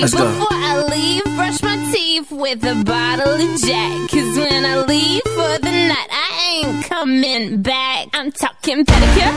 Before I leave, brush my teeth with a bottle of Jack. Cause when I leave for the night, I ain't coming back. I'm talking pedicure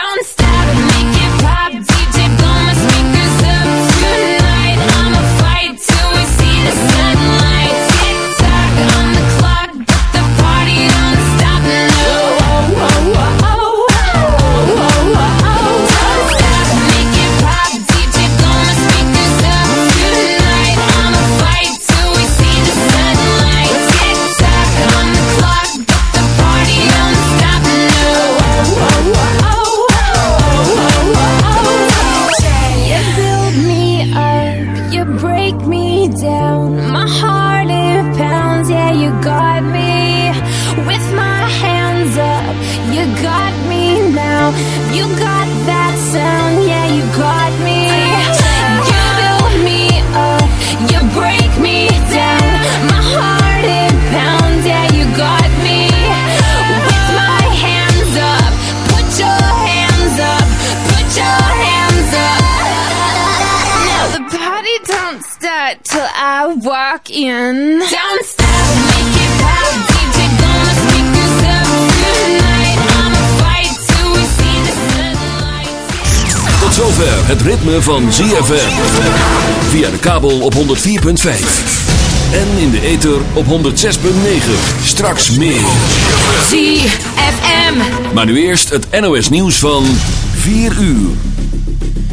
walk in. Don't stop, make it pop. DJ gonna speakers up tonight. I'ma fight till we see the sunlight. Tot zover het ritme van ZFM. Via de kabel op 104.5. En in de ether op 106.9. Straks meer. ZFM. Maar nu eerst het NOS nieuws van 4 uur.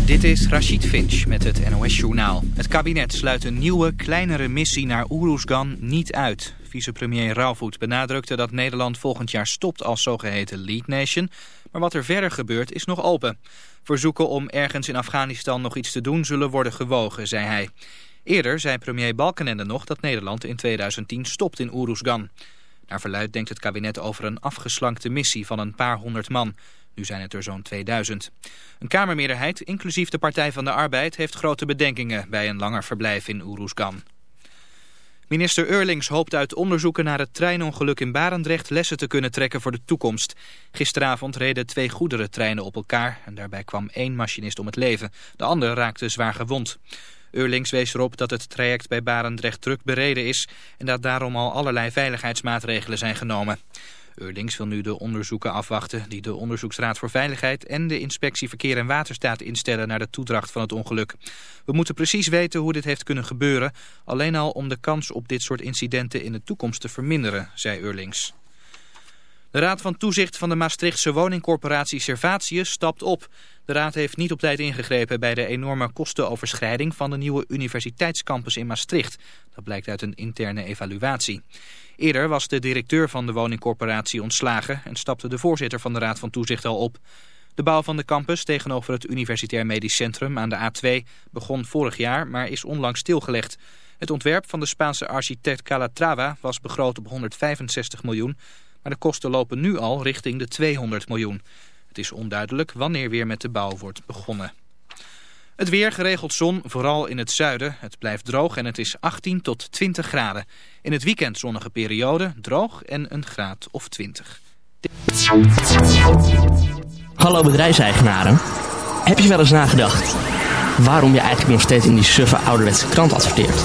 Dit is Rachid Finch met het NOS-journaal. Het kabinet sluit een nieuwe, kleinere missie naar Oeroesgan niet uit. Vicepremier Rauwvoet benadrukte dat Nederland volgend jaar stopt als zogeheten lead nation. Maar wat er verder gebeurt is nog open. Verzoeken om ergens in Afghanistan nog iets te doen zullen worden gewogen, zei hij. Eerder zei premier Balkenende nog dat Nederland in 2010 stopt in Oeroesgan. Naar verluid denkt het kabinet over een afgeslankte missie van een paar honderd man... Nu zijn het er zo'n 2000. Een kamermeerderheid, inclusief de Partij van de Arbeid, heeft grote bedenkingen bij een langer verblijf in Oeroesgan. Minister Eurlings hoopt uit onderzoeken naar het treinongeluk in Barendrecht lessen te kunnen trekken voor de toekomst. Gisteravond reden twee goederentreinen op elkaar en daarbij kwam één machinist om het leven. De ander raakte zwaar gewond. Eurlings wees erop dat het traject bij Barendrecht druk bereden is en dat daarom al allerlei veiligheidsmaatregelen zijn genomen. Eurlings wil nu de onderzoeken afwachten die de Onderzoeksraad voor Veiligheid en de Inspectie Verkeer en Waterstaat instellen naar de toedracht van het ongeluk. We moeten precies weten hoe dit heeft kunnen gebeuren, alleen al om de kans op dit soort incidenten in de toekomst te verminderen, zei Eurlings. De Raad van Toezicht van de Maastrichtse woningcorporatie Servatius stapt op. De raad heeft niet op tijd ingegrepen bij de enorme kostenoverschrijding van de nieuwe universiteitscampus in Maastricht. Dat blijkt uit een interne evaluatie. Eerder was de directeur van de woningcorporatie ontslagen en stapte de voorzitter van de Raad van Toezicht al op. De bouw van de campus tegenover het Universitair Medisch Centrum aan de A2 begon vorig jaar, maar is onlangs stilgelegd. Het ontwerp van de Spaanse architect Calatrava was begroot op 165 miljoen, maar de kosten lopen nu al richting de 200 miljoen. Het is onduidelijk wanneer weer met de bouw wordt begonnen. Het weer geregeld zon, vooral in het zuiden. Het blijft droog en het is 18 tot 20 graden. In het weekend zonnige periode, droog en een graad of 20. Hallo bedrijfseigenaren. Heb je wel eens nagedacht waarom je eigenlijk nog steeds in die suffe ouderwetse krant adverteert?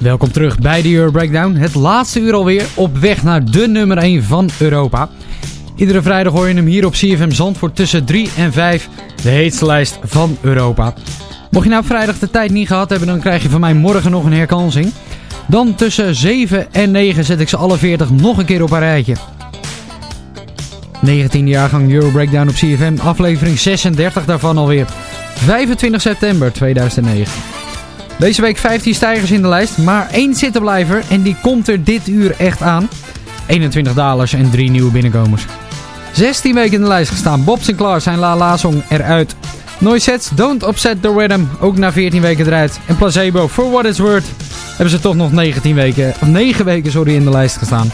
Welkom terug bij de Euro Breakdown. Het laatste uur alweer op weg naar de nummer 1 van Europa. Iedere vrijdag hoor je hem hier op CFM Zandvoort tussen 3 en 5. De heetste lijst van Europa. Mocht je nou vrijdag de tijd niet gehad hebben, dan krijg je van mij morgen nog een herkansing. Dan tussen 7 en 9 zet ik ze alle 40 nog een keer op een rijtje. 19e jaargang Euro Breakdown op CFM, aflevering 36 daarvan alweer. 25 september 2009. Deze week 15 stijgers in de lijst, maar één zittenblijver en die komt er dit uur echt aan. 21 dalers en 3 nieuwe binnenkomers. 16 weken in de lijst gestaan. Bob Sinclair zijn La La Song eruit. Noisettes, Don't Upset the Rhythm, ook na 14 weken eruit. En Placebo, For What It's Worth, hebben ze toch nog 19 weken, of 9 weken sorry, in de lijst gestaan.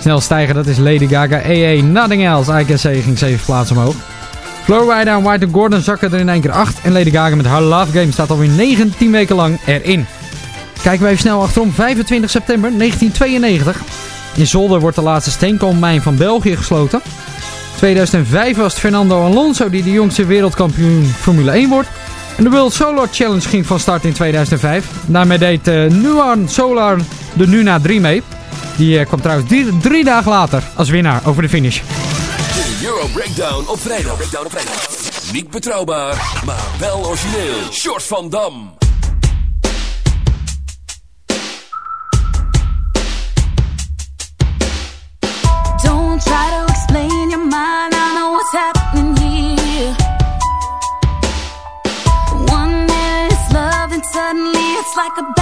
Snel stijgen, dat is Lady Gaga, AA, Nothing Else, IKC ging 7 plaatsen omhoog. Flowrider en White Gordon zakken er in één keer 8. En Lady Gaga met haar Love Game staat alweer 19 weken lang erin. Kijken we even snel achterom. 25 september 1992. In Zolder wordt de laatste steenkoolmijn van België gesloten. 2005 was het Fernando Alonso die de jongste wereldkampioen Formule 1 wordt. En de World Solar Challenge ging van start in 2005. Daarmee deed uh, Solar de Nuna 3 mee. Die uh, kwam trouwens drie dagen later als winnaar over de finish. De Euro Breakdown op vrijdag. Breakdown op vrijdag. Niet betrouwbaar, maar wel origineel. Short van Dam. Don't try to explain your mind. I know what's happening here. One minute it's love, and suddenly it's like a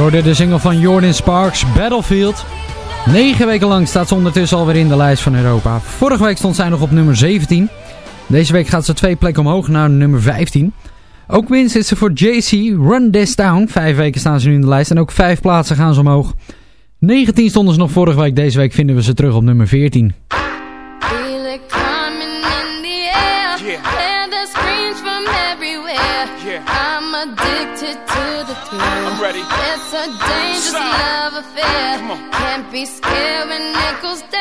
hoorde de single van Jordan Sparks, Battlefield. Negen weken lang staat ze ondertussen alweer in de lijst van Europa. Vorige week stond zij nog op nummer 17. Deze week gaat ze twee plekken omhoog naar nummer 15. Ook winst is ze voor JC, Run This Town. Vijf weken staan ze nu in de lijst en ook vijf plaatsen gaan ze omhoog. 19 stonden ze nog vorige week, deze week vinden we ze terug op nummer 14. Ready. It's a dangerous love affair. Can't be scared when it goes down.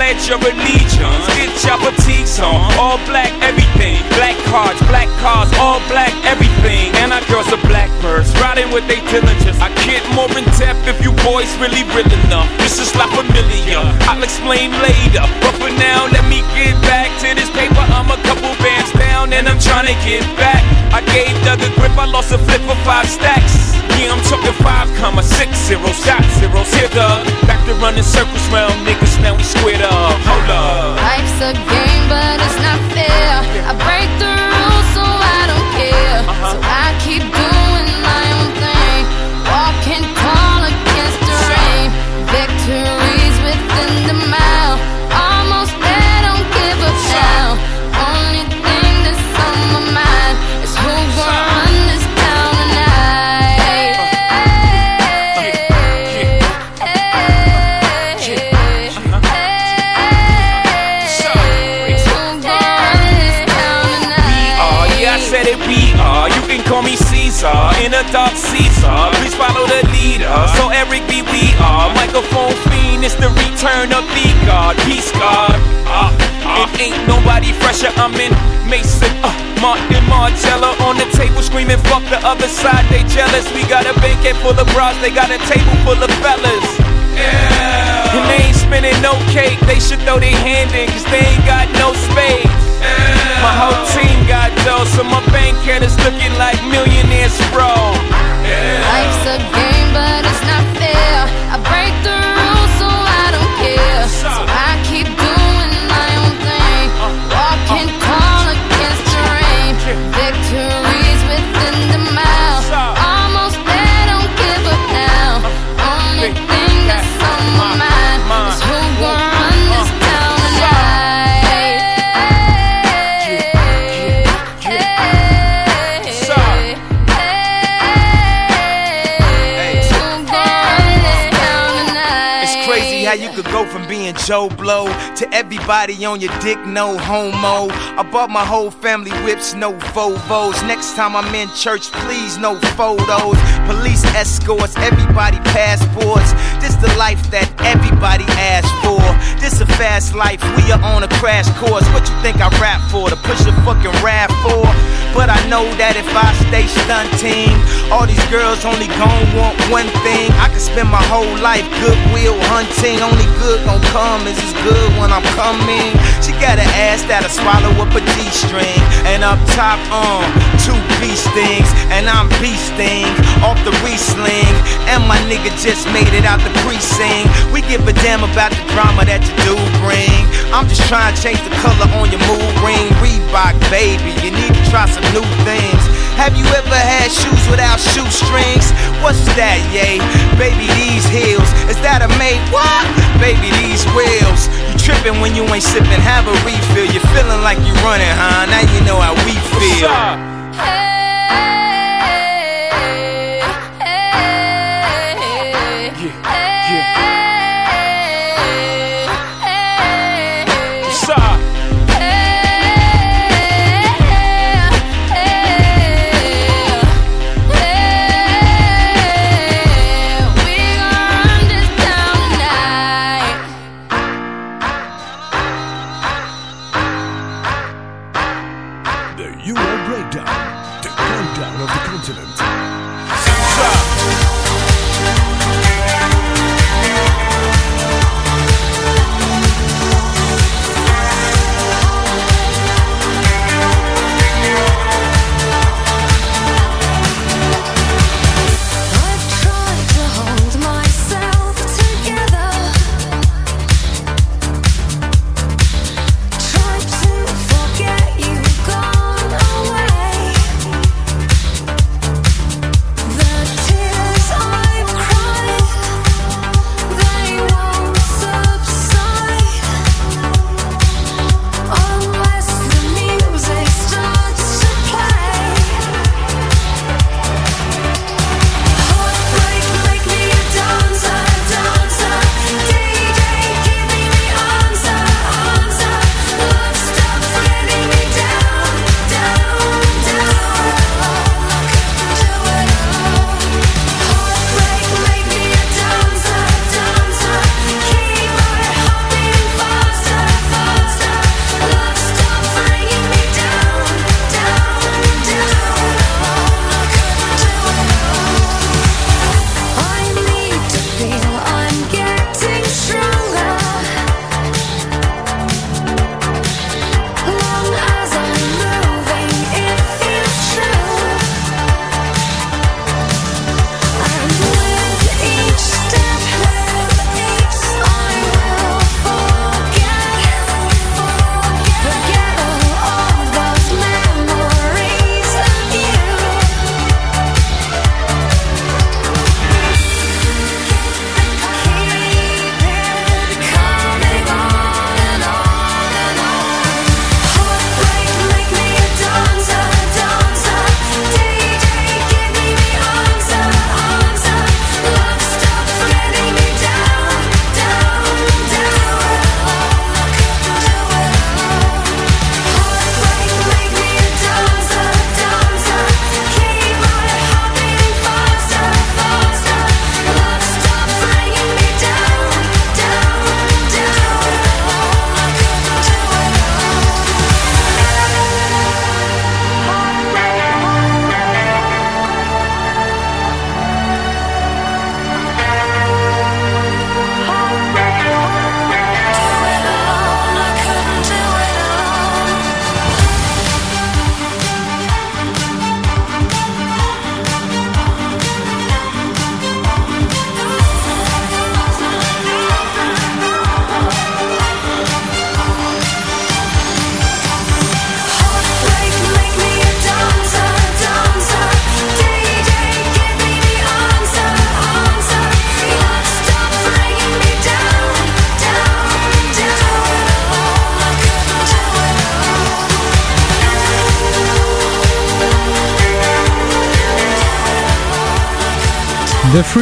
Pledge your allegiance. Get your fatigues on, all black everything. Black cards, black cars, all black everything. And our girls are blackbirds, riding with they diligence. I get more in depth if you boys really real enough. This is La Familia, I'll explain later. But for now, let me get back to this paper. I'm a couple bands down and I'm trying to get back. I gave Doug a grip, I lost a flip for five stacks. Yeah, I'm talking five comma six zero shot zeros. Here, Doug. Back to running circles round niggas, now we squared up. Hold up. Life's a game, but it's not fair. I break the a. Please follow the leader. So Eric B, we are. Microphone fiend, it's the return of the God. Peace God. Uh, uh. It ain't nobody fresher. I'm in Mason, uh, Martin Margiela on the table screaming, fuck the other side, they jealous. We got a banquet full of bras, they got a table full of fellas. Yeah. And they ain't spinning no cake, they should throw their hand in, cause they ain't got no space. My whole team got dough, so my bank account is looking like millionaires, bro. Life's a game, but it's not fair. I break the rules, so I don't care. So being Joe Blow to everybody on your dick, no homo. I bought my whole family whips, no Vovos. Next time I'm in church, please, no photos. Police escorts, everybody passports. This the life that everybody asks for. This a fast life, we are on a crash course. What you think I rap for? To push a fucking rap for? But I know that if I stay stunting, all these girls only gon' want one thing. I could spend my whole life goodwill hunting. Only good gon' come is as good when I'm coming. She got an ass that'll swallow up a D string. And up top, um, two beast things. And I'm beasting off the re-sling. And my nigga just made it out the precinct. We give a damn about the drama that you do bring. I'm just trying to change the color on your mood ring. Reebok, baby, you need to try some new things. Have you ever had shoes without shoestrings? What's that, yay? Baby, these heels. Is that a made what? Baby, these wheels. You tripping when you ain't sipping, have a refill. You're feeling like you running, huh? Now you know how we feel. What's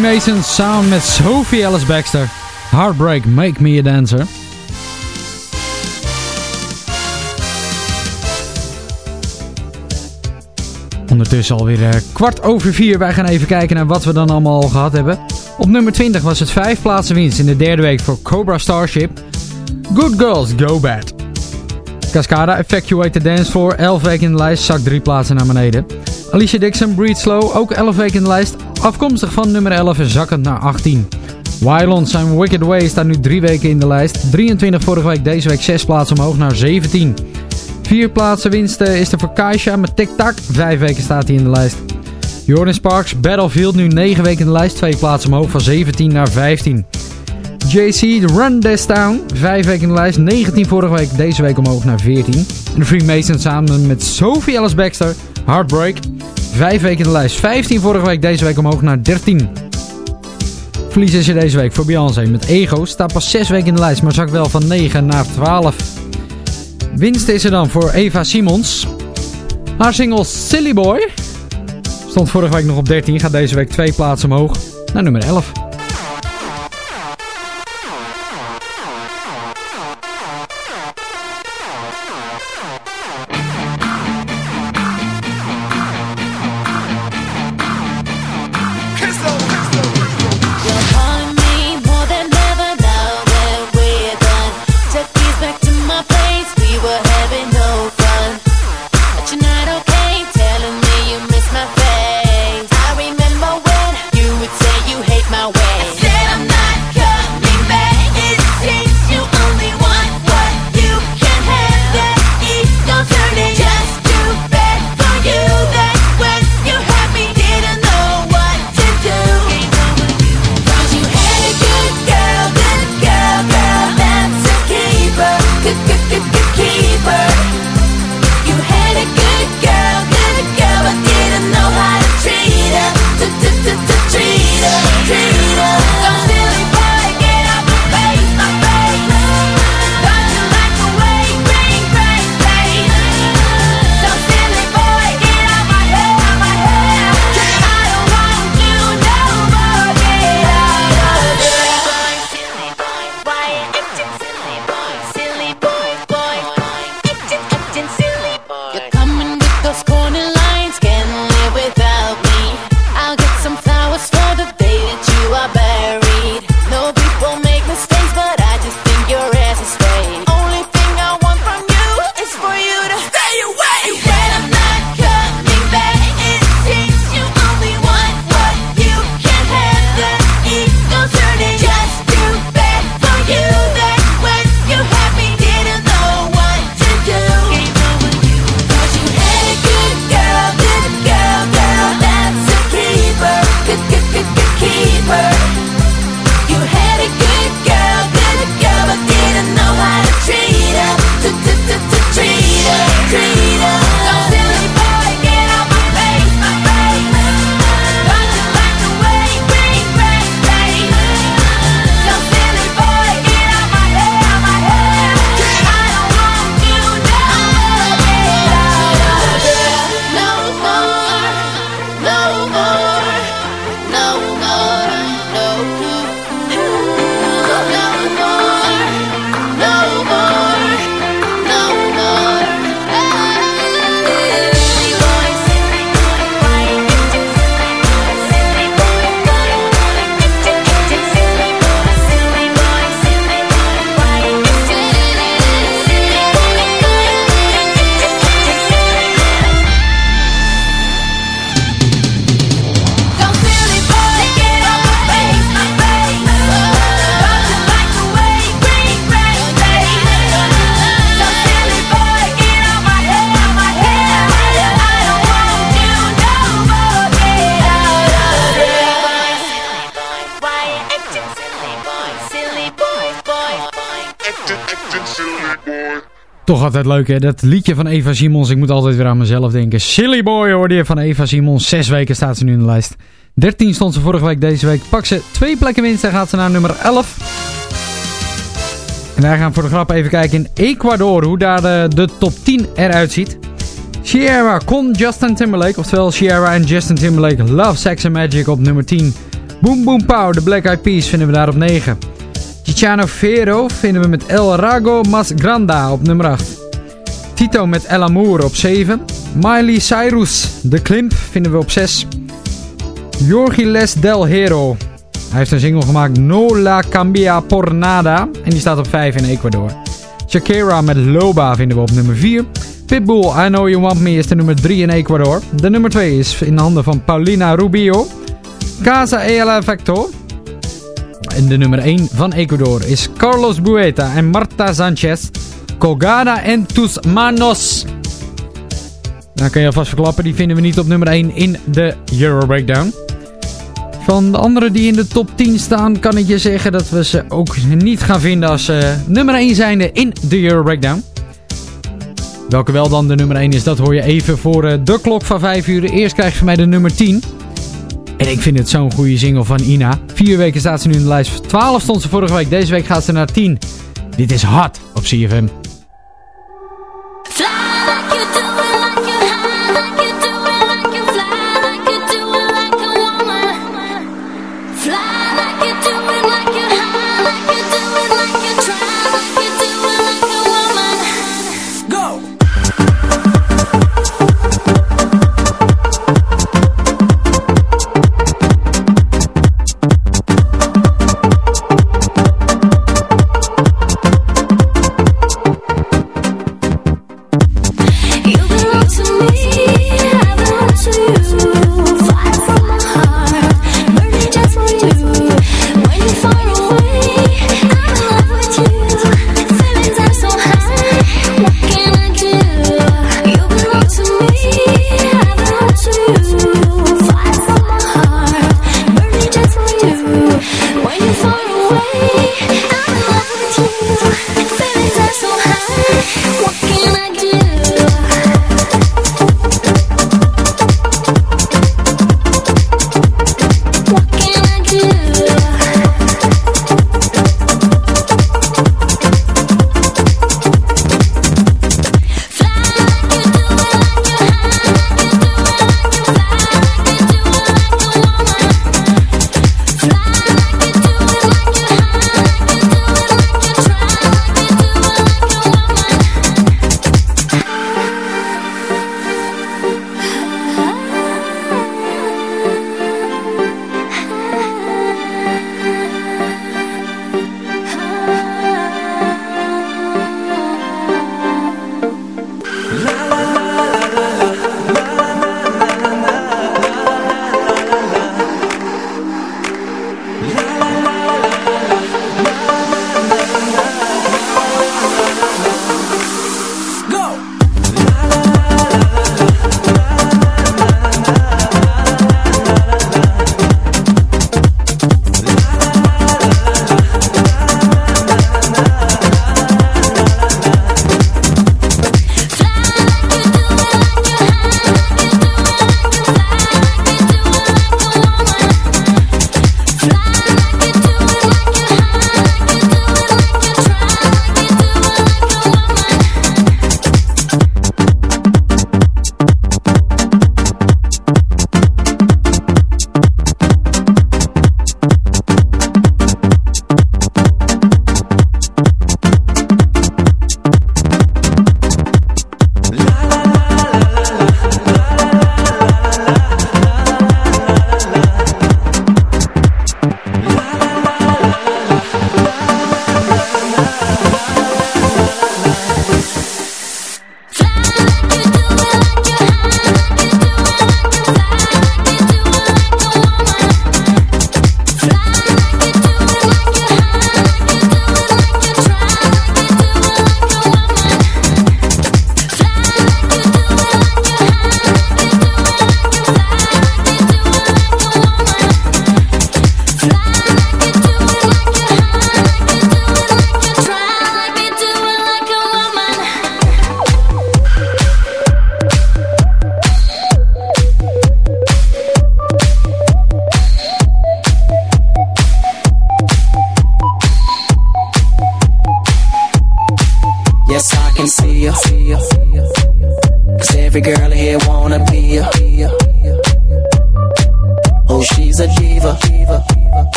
Freemasons samen met Sophie Ellis Baxter. Heartbreak, Make Me a Dancer. Ondertussen alweer uh, kwart over vier. Wij gaan even kijken naar wat we dan allemaal al gehad hebben. Op nummer 20 was het vijf plaatsen winst in de derde week voor Cobra Starship. Good Girls Go Bad. Cascada Effectuate the Dance Floor, 11 weken in de lijst, zakt drie plaatsen naar beneden. Alicia Dixon, Breathe Slow, ook 11 weken in de lijst, afkomstig van nummer 11 en zakkend naar 18. Wylon zijn Wicked Way staat nu drie weken in de lijst, 23 vorige week, deze week 6 plaatsen omhoog naar 17. Vier plaatsen winst is er voor Kaisha met Tic Tac, 5 weken staat hij in de lijst. Jordan Sparks, Battlefield nu 9 weken in de lijst, 2 plaatsen omhoog van 17 naar 15. JC, Run This Town. Vijf weken in de lijst. 19 vorige week. Deze week omhoog naar 14. En de Freemasons samen met Sophie Ellis Baxter. Heartbreak. Vijf weken in de lijst. 15 vorige week. Deze week omhoog naar 13. Verlies is er deze week voor Beyoncé met Ego. Staat pas 6 weken in de lijst. Maar zakt wel van 9 naar 12. Winst is er dan voor Eva Simons. Haar single Silly Boy. Stond vorige week nog op 13. Gaat deze week twee plaatsen omhoog. Naar nummer 11. Leuk hè, dat liedje van Eva Simons. Ik moet altijd weer aan mezelf denken. Silly Boy hoorde je van Eva Simons. Zes weken staat ze nu in de lijst. 13 stond ze vorige week, deze week pak ze twee plekken winst en gaat ze naar nummer 11. En wij gaan voor de grap even kijken in Ecuador hoe daar de, top 10 eruit ziet. Sierra kon Justin Timberlake, oftewel Sierra en Justin Timberlake Love Sex and Magic op nummer 10. Boom Boom Pow, de Black Eyed Peas, vinden we daar op 9. Tiziano Ferro vinden we met El Rago Mas Granda op nummer 8. Tito met El Amour op 7. Miley Cyrus, De Klimp, vinden we op 6. Jorgi Les Del Hero. Hij heeft een single gemaakt No La Cambia Por Nada. En die staat op 5 in Ecuador. Shakira met Loba vinden we op nummer 4. Pitbull, I Know You Want Me is de nummer 3 in Ecuador. De nummer 2 is in handen van Paulina Rubio. Casa e el Efecto. En de nummer 1 van Ecuador is Carlos Bueta en Marta Sanchez. Cogada en Tus Manos. Nou kan je alvast verklappen, die vinden we niet op nummer 1 in de Euro Breakdown. Van de andere die in de top 10 staan, kan ik je zeggen dat we ze ook niet gaan vinden als uh, nummer 1 zijnde in de Euro Breakdown. Welke wel dan de nummer 1 is, dat hoor je even voor uh, de klok van 5 uur. Eerst krijg je mij de nummer 10. En ik vind het zo'n goede single van Ina. Vier weken staat ze nu in de lijst. 12 stond ze vorige week, deze week gaat ze naar 10. Dit is hard op CFM.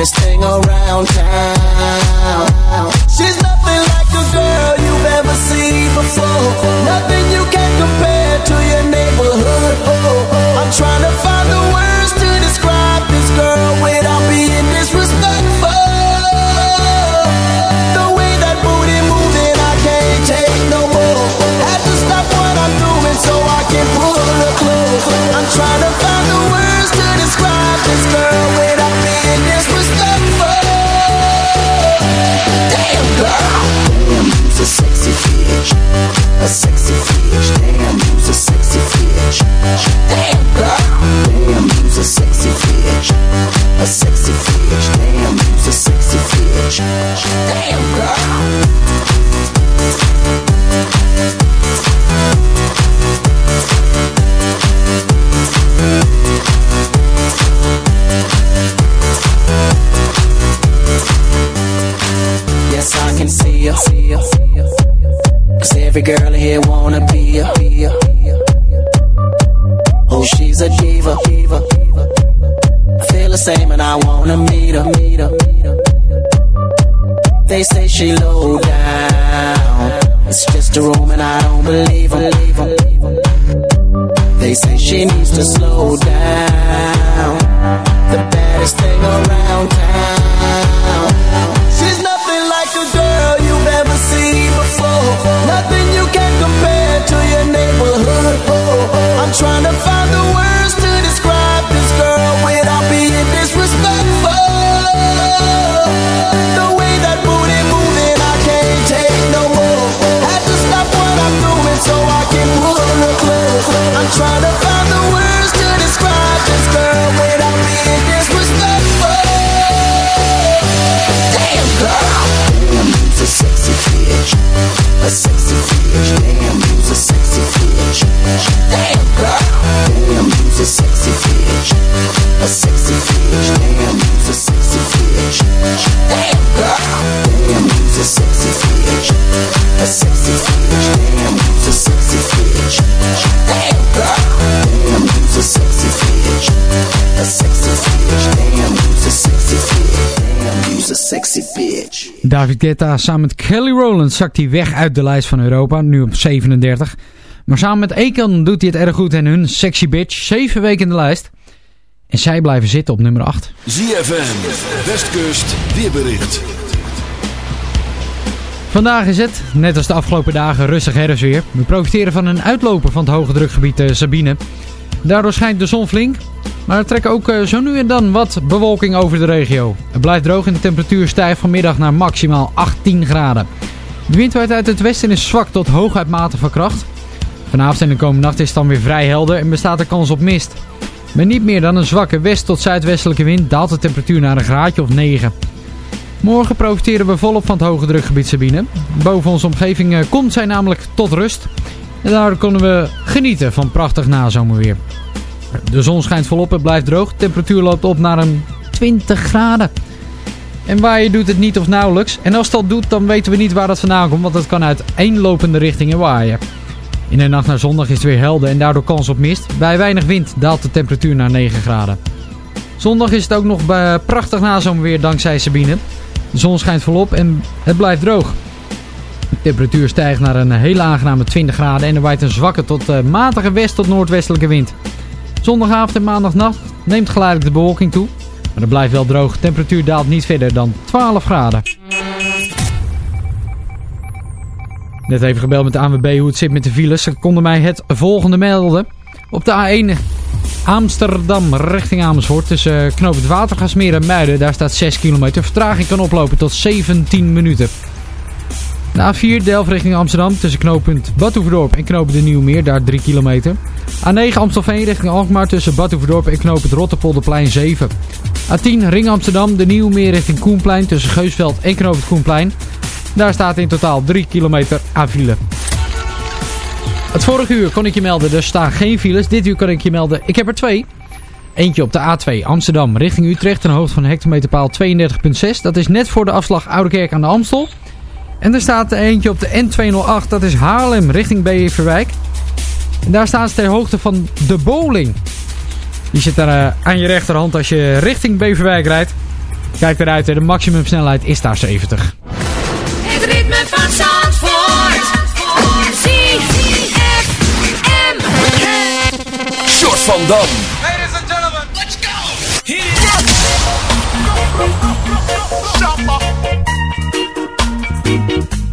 Baddest thing around town. She's nothing like a girl you've ever seen before. Nothing the same David Guetta samen met Kelly Rowland zakt hij weg uit de lijst van Europa, nu op 37. Maar samen met Akon doet hij het erg goed en hun Sexy Bitch, 7 weken in de lijst. En zij blijven zitten op nummer 8. ZFM, Westkust, weerbericht. Vandaag is het, net als de afgelopen dagen, rustig herfstweer. We profiteren van een uitloper van het hoge drukgebied eh, Sabine. Daardoor schijnt de zon flink, maar er trekken ook eh, zo nu en dan wat bewolking over de regio. Het blijft droog en de temperatuur stijgt vanmiddag naar maximaal 18 graden. De wind waait uit het westen en is zwak tot hooguit mate van kracht. Vanavond en de komende nacht is het dan weer vrij helder en bestaat er kans op mist. Met niet meer dan een zwakke west- tot zuidwestelijke wind daalt de temperatuur naar een graadje of 9. Morgen profiteren we volop van het hoge drukgebied Sabine. Boven onze omgeving eh, komt zij namelijk tot rust. En daardoor kunnen we genieten van prachtig nazomerweer. De zon schijnt volop, het blijft droog. De temperatuur loopt op naar een 20 graden. En waaien doet het niet of nauwelijks. En als dat doet, dan weten we niet waar dat vandaan komt, want het kan uit eenlopende richtingen waaien. In de nacht naar zondag is het weer helder en daardoor kans op mist. Bij weinig wind daalt de temperatuur naar 9 graden. Zondag is het ook nog eh, prachtig nazomerweer dankzij Sabine. De zon schijnt volop en het blijft droog. De temperatuur stijgt naar een hele aangename 20 graden en er waait een zwakke tot eh, matige west- tot noordwestelijke wind. Zondagavond en maandagnacht neemt geleidelijk de bewolking toe. Maar het blijft wel droog. Temperatuur daalt niet verder dan 12 graden. Net even gebeld met de ANWB hoe het zit met de files. Ze konden mij het volgende melden. Op de A1 Amsterdam richting Amersfoort. Tussen uh, knoop het Watergasmeer en Muiden. Daar staat 6 kilometer. Vertraging kan oplopen tot 17 minuten. De A4 Delft richting Amsterdam. Tussen knooppunt Badhoevedorp en knooppunt de Nieuwmeer. Daar 3 kilometer. A9 Amstelveen richting Alkmaar. Tussen Badhoevedorp en knooppunt Rotterpolderplein 7. A10 Ring Amsterdam. De Nieuwmeer richting Koenplein. Tussen Geusveld en knooppunt Koenplein. Daar staat in totaal 3 kilometer aan file. Het vorige uur kon ik je melden, er staan geen files. Dit uur kan ik je melden, ik heb er twee. Eentje op de A2 Amsterdam richting Utrecht ten hoogte van hectometerpaal 32.6. Dat is net voor de afslag Oudekerk aan de Amstel. En er staat er eentje op de N208, dat is Haarlem richting Beverwijk. En daar staan ze ter hoogte van de bowling. Die zit daar uh, aan je rechterhand als je richting Beverwijk rijdt. Kijk eruit, de maximumsnelheid is daar 70. Het ritme van Zandvoort. ZFM. Short van Dam. Ladies and gentlemen, let's go. Hit it.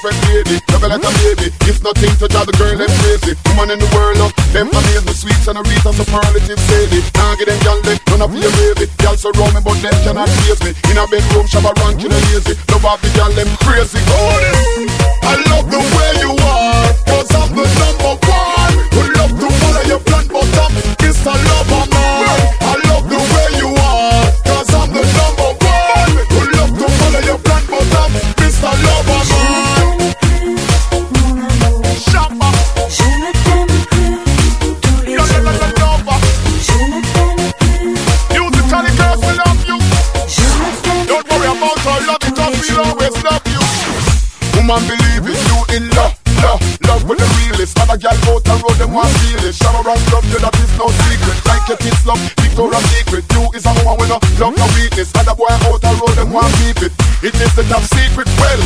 perfect lady. Love you like a baby. It's nothing to drive the girl them crazy. Woman in the world, love them amaze me sweet and a wreath and superlative sadie. Can't get them gal they none of your baby. Gal surround me, but them cannot chase me. In a bedroom, shabba ranking and lazy. Love off the gal them crazy. Oh, I Woman, believe it, you in love, love, love with the realest. Other gal out the road, them want feel it. Shower and love you, that is no secret. Like your kids love, Victoria's Secret. You is a woman with no love, no weakness. Other boy out the road, them want keep it. It is the top secret. Well,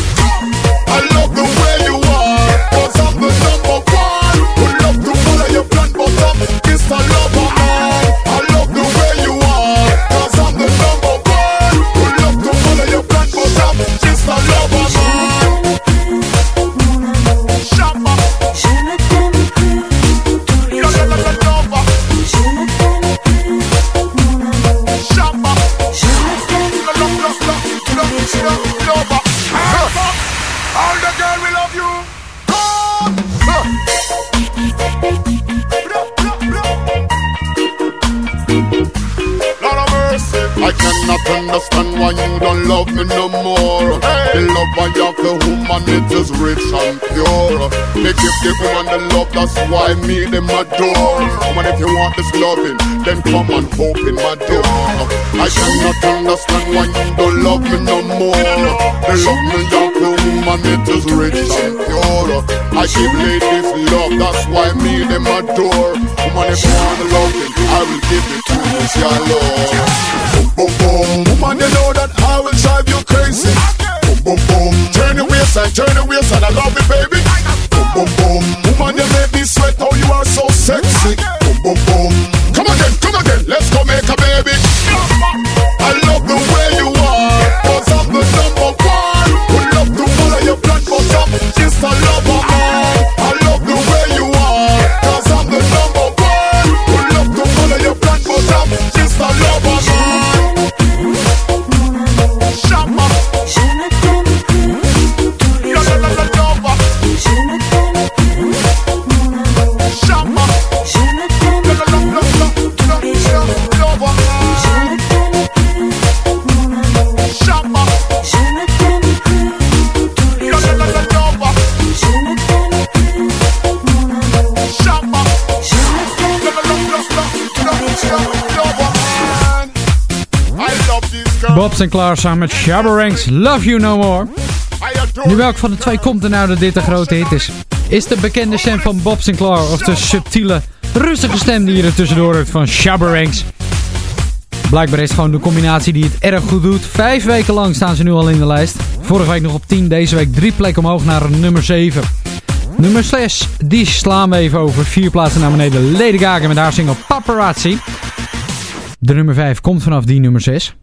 understand why you don't love me no more. The love I have for woman, it is rich and pure. Me give the woman the love, that's why me them adore. Woman, if you want this loving, then come and open my door. I cannot understand why you don't love me no more. The love me have for woman, it is rich and pure. I give ladies love, that's why me them adore. Woman, if you want the loving, I will give it to you, your love. Boom, boom. Woman, you know that I will drive you crazy. Boom, boom, boom. Turn your waistline, turn your waistline. I love it, baby. Boom, boom, boom. Woman, you make me sweat. Oh, you are so sexy. Boom, boom, boom. Bob Sinclair samen met Shabba Ranks, Love You No More. Nu welke van de twee komt er nou dat dit een grote hit is? Is de bekende stem van Bob Sinclair of de subtiele, rustige stem die je er tussendoor hebt van Shabba Ranks? Blijkbaar is het gewoon de combinatie die het erg goed doet. Vijf weken lang staan ze nu al in de lijst. Vorige week nog op 10, deze week drie plekken omhoog naar nummer 7. Nummer 6, die slaan we even over. Vier plaatsen naar beneden. Lady Gaga met haar single Paparazzi. De nummer 5 komt vanaf die nummer 6.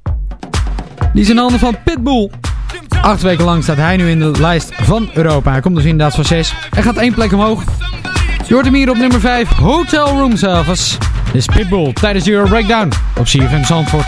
Die is in handen van Pitbull. Acht weken lang staat hij nu in de lijst van Europa. Hij komt dus inderdaad van 6. Hij gaat één plek omhoog. Je hoort hem hier op nummer 5. Hotel Room Service. Dit is Pitbull tijdens Euro Breakdown op CFM Zandvoort.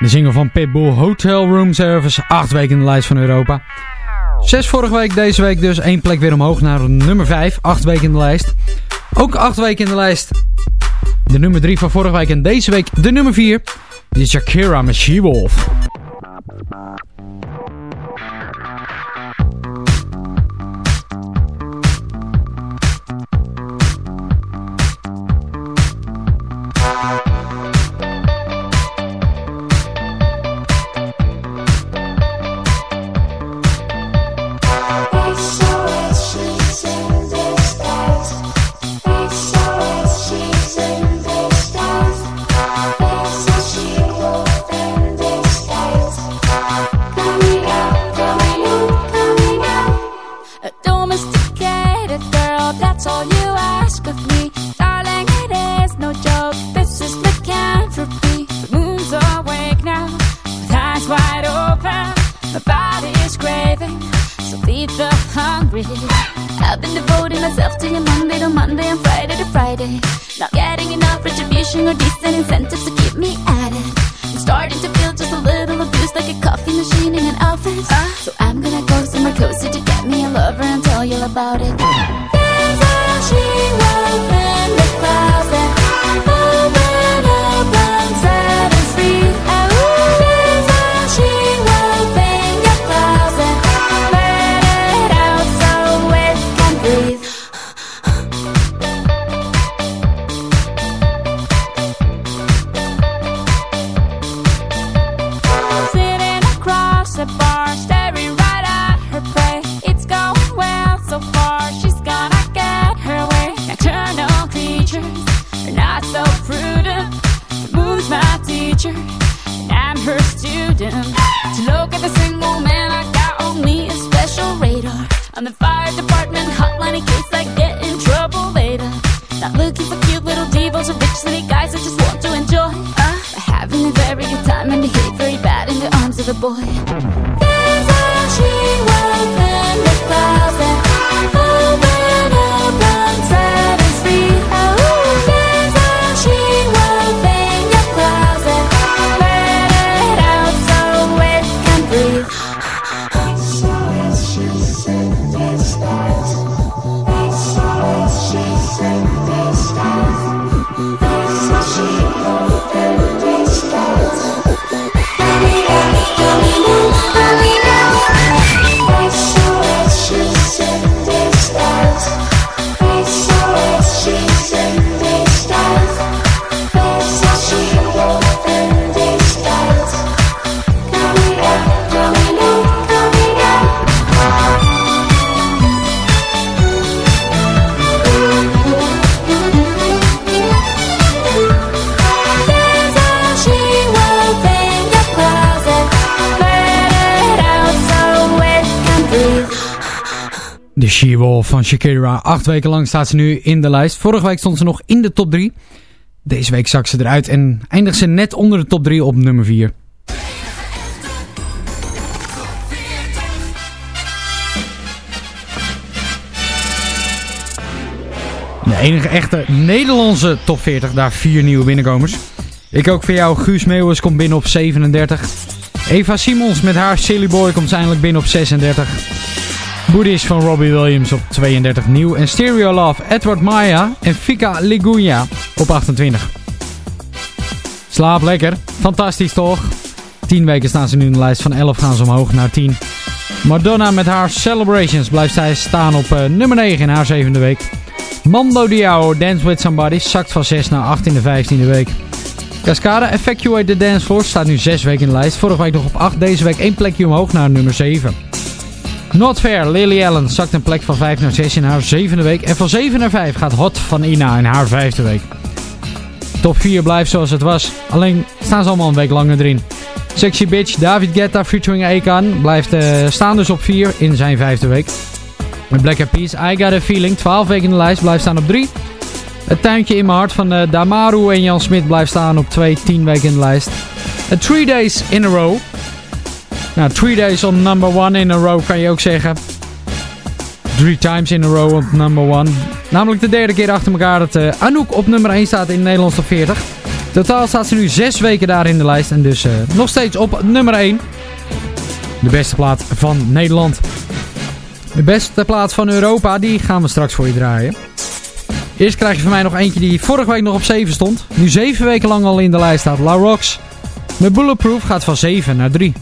De single van Pitbull Hotel Room Service, 8 weken in de lijst van Europa. 6 vorige week, deze week dus één plek weer omhoog naar nummer 5, 8 weken in de lijst. Ook 8 weken in de lijst, de nummer 3 van vorige week en deze week de nummer 4, de Shakira met She-Wolf. A boy. Van Shakira. Acht weken lang staat ze nu in de lijst. Vorige week stond ze nog in de top 3. Deze week zak ze eruit en eindigt ze net onder de top 3 op nummer 4. De enige echte Nederlandse top 40. Daar vier nieuwe binnenkomers. Ik ook voor jou. Guus Meeuwis komt binnen op 37. Eva Simons met haar Silly Boy komt eindelijk binnen op 36. Buddhist van Robbie Williams op 32 nieuw. En Stereo Love, Edward Maya en Fika Ligunya op 28. Slaap lekker. Fantastisch toch? 10 weken staan ze nu in de lijst. Van 11 gaan ze omhoog naar 10. Madonna met haar Celebrations blijft zij staan op eh, nummer 9 in haar zevende week. Mando Diao, Dance With Somebody, zakt van 6 naar 8 in de 15e week. Cascada, Effectuate the Dance Floor, staat nu 6 weken in de lijst. Vorige week nog op 8, deze week één plekje omhoog naar nummer 7. Not Fair, Lily Allen zakt een plek van 5 naar 6 in haar zevende week. En van 7 naar 5 gaat Hot van Ina in haar vijfde week. Top 4 blijft zoals het was, alleen staan ze allemaal een week langer erin. Sexy Bitch, David Guetta featuring Akon blijft eh, staan dus op 4 in zijn vijfde week. Met Black Eyed Peas, I Got A Feeling, 12 weken in de lijst, blijft staan op 3. Het tuintje in mijn hart van eh, Damaru en Jan Smit blijft staan op 2, 10 weken in de lijst. A Three Days in a Row. Nou, 3 days on number 1 in a row kan je ook zeggen. 3 times in a row op number 1. Namelijk de derde keer achter elkaar dat eh, Anouk op nummer 1 staat in de Nederlands top 40. Totaal staat ze nu 6 weken daar in de lijst en dus eh, nog steeds op nummer 1. De beste plaat van Nederland. De beste plaat van Europa, die gaan we straks voor je draaien. Eerst krijg je van mij nog eentje die vorige week nog op 7 stond. Nu 7 weken lang al in de lijst staat. La Rox. Met Bulletproof gaat van 7 naar 3.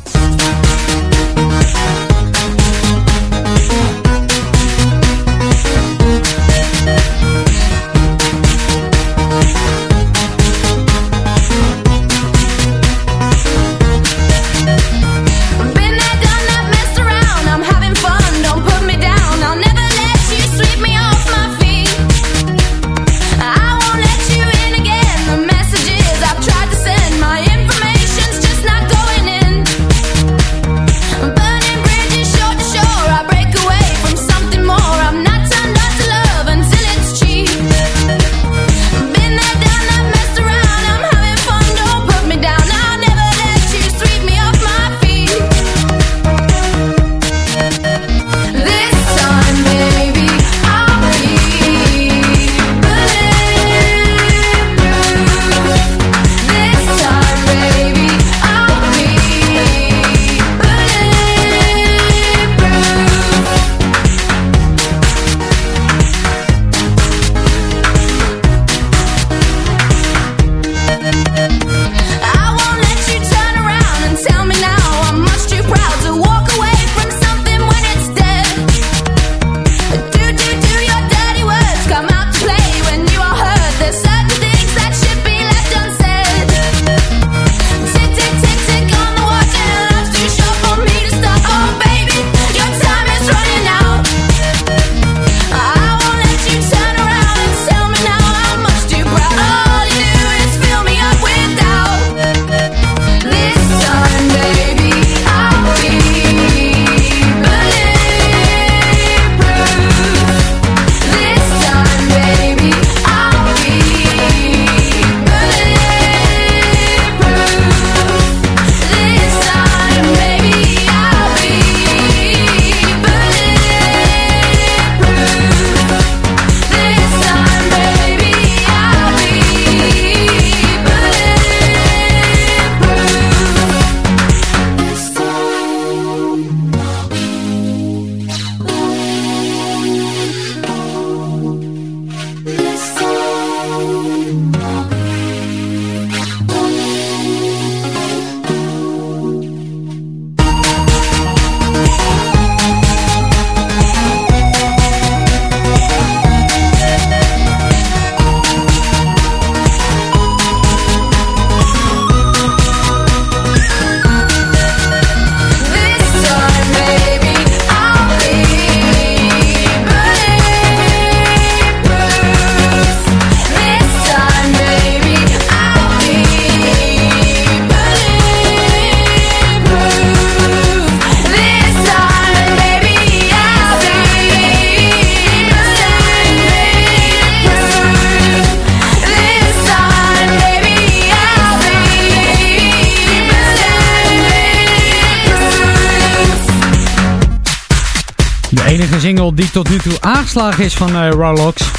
Die tot nu toe aangeslagen is van uh, Rolox.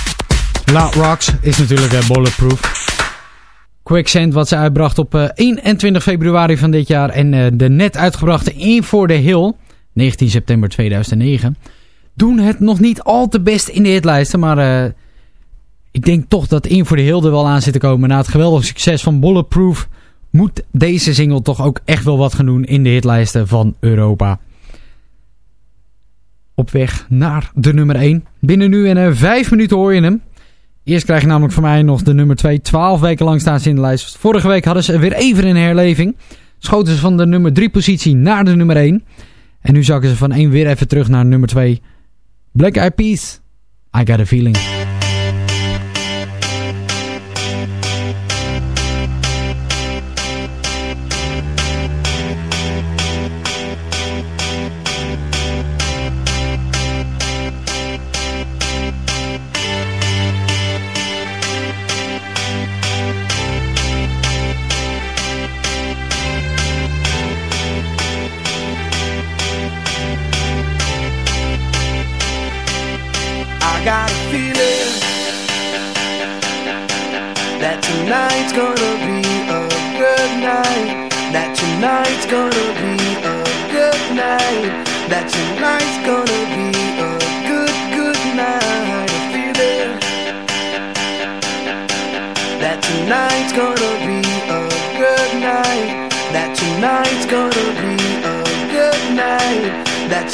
La Rocks is natuurlijk uh, Bulletproof. Quicksand wat ze uitbracht op uh, 21 februari van dit jaar. En de net uitgebrachte In for the Hill, 19 september 2009. Doen het nog niet al te best in de hitlijsten. Maar ik denk toch dat In for the Hill er wel aan zit te komen. Na het geweldige succes van Bulletproof moet deze single toch ook echt wel wat gaan doen in de hitlijsten van Europa op weg naar de nummer 1. Binnen nu en 5 uh, minuten hoor je hem. Eerst krijg je namelijk van mij nog de nummer 2. 12 weken lang staan ze in de lijst. Vorige week hadden ze weer even een herleving. Schoten ze van de nummer 3 positie naar de nummer 1. En nu zakken ze van 1 weer even terug naar nummer 2. Black Eyed Peas. I Got A Feeling.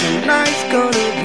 tonight's gonna be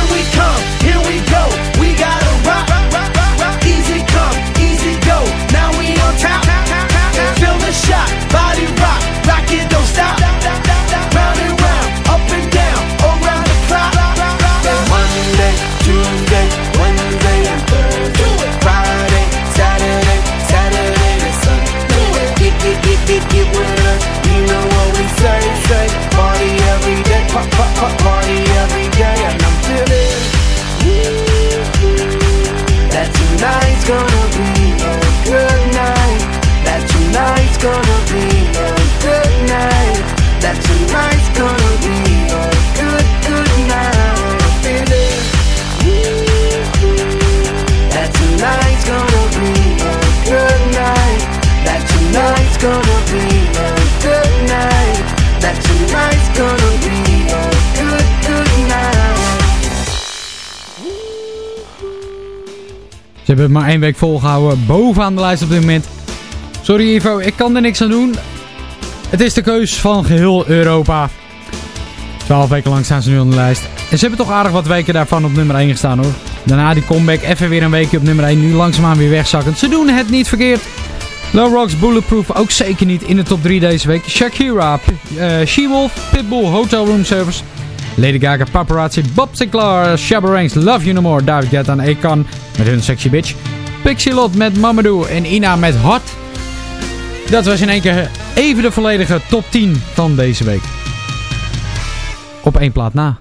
Hebben het maar één week volgehouden. Bovenaan de lijst op dit moment. Sorry Ivo, ik kan er niks aan doen. Het is de keus van geheel Europa. 12 weken lang staan ze nu op de lijst. En ze hebben toch aardig wat weken daarvan op nummer 1 gestaan hoor. Daarna die comeback, even weer een weekje op nummer 1. Nu langzaamaan weer wegzakkend. Ze doen het niet verkeerd. Low Rocks Bulletproof ook zeker niet in de top 3 deze week. Shakira, uh, She-Wolf, Pitbull, Hotel Room Service. Lady Gaga, Paparazzi, Bob Sinclair, Shabba Ranks, Love You No More, David Guetta en Akon met hun Sexy Bitch. Pixie Lot met Mamadou en Ina met Hot. Dat was in één keer even de volledige top 10 van deze week. Op één plaat na.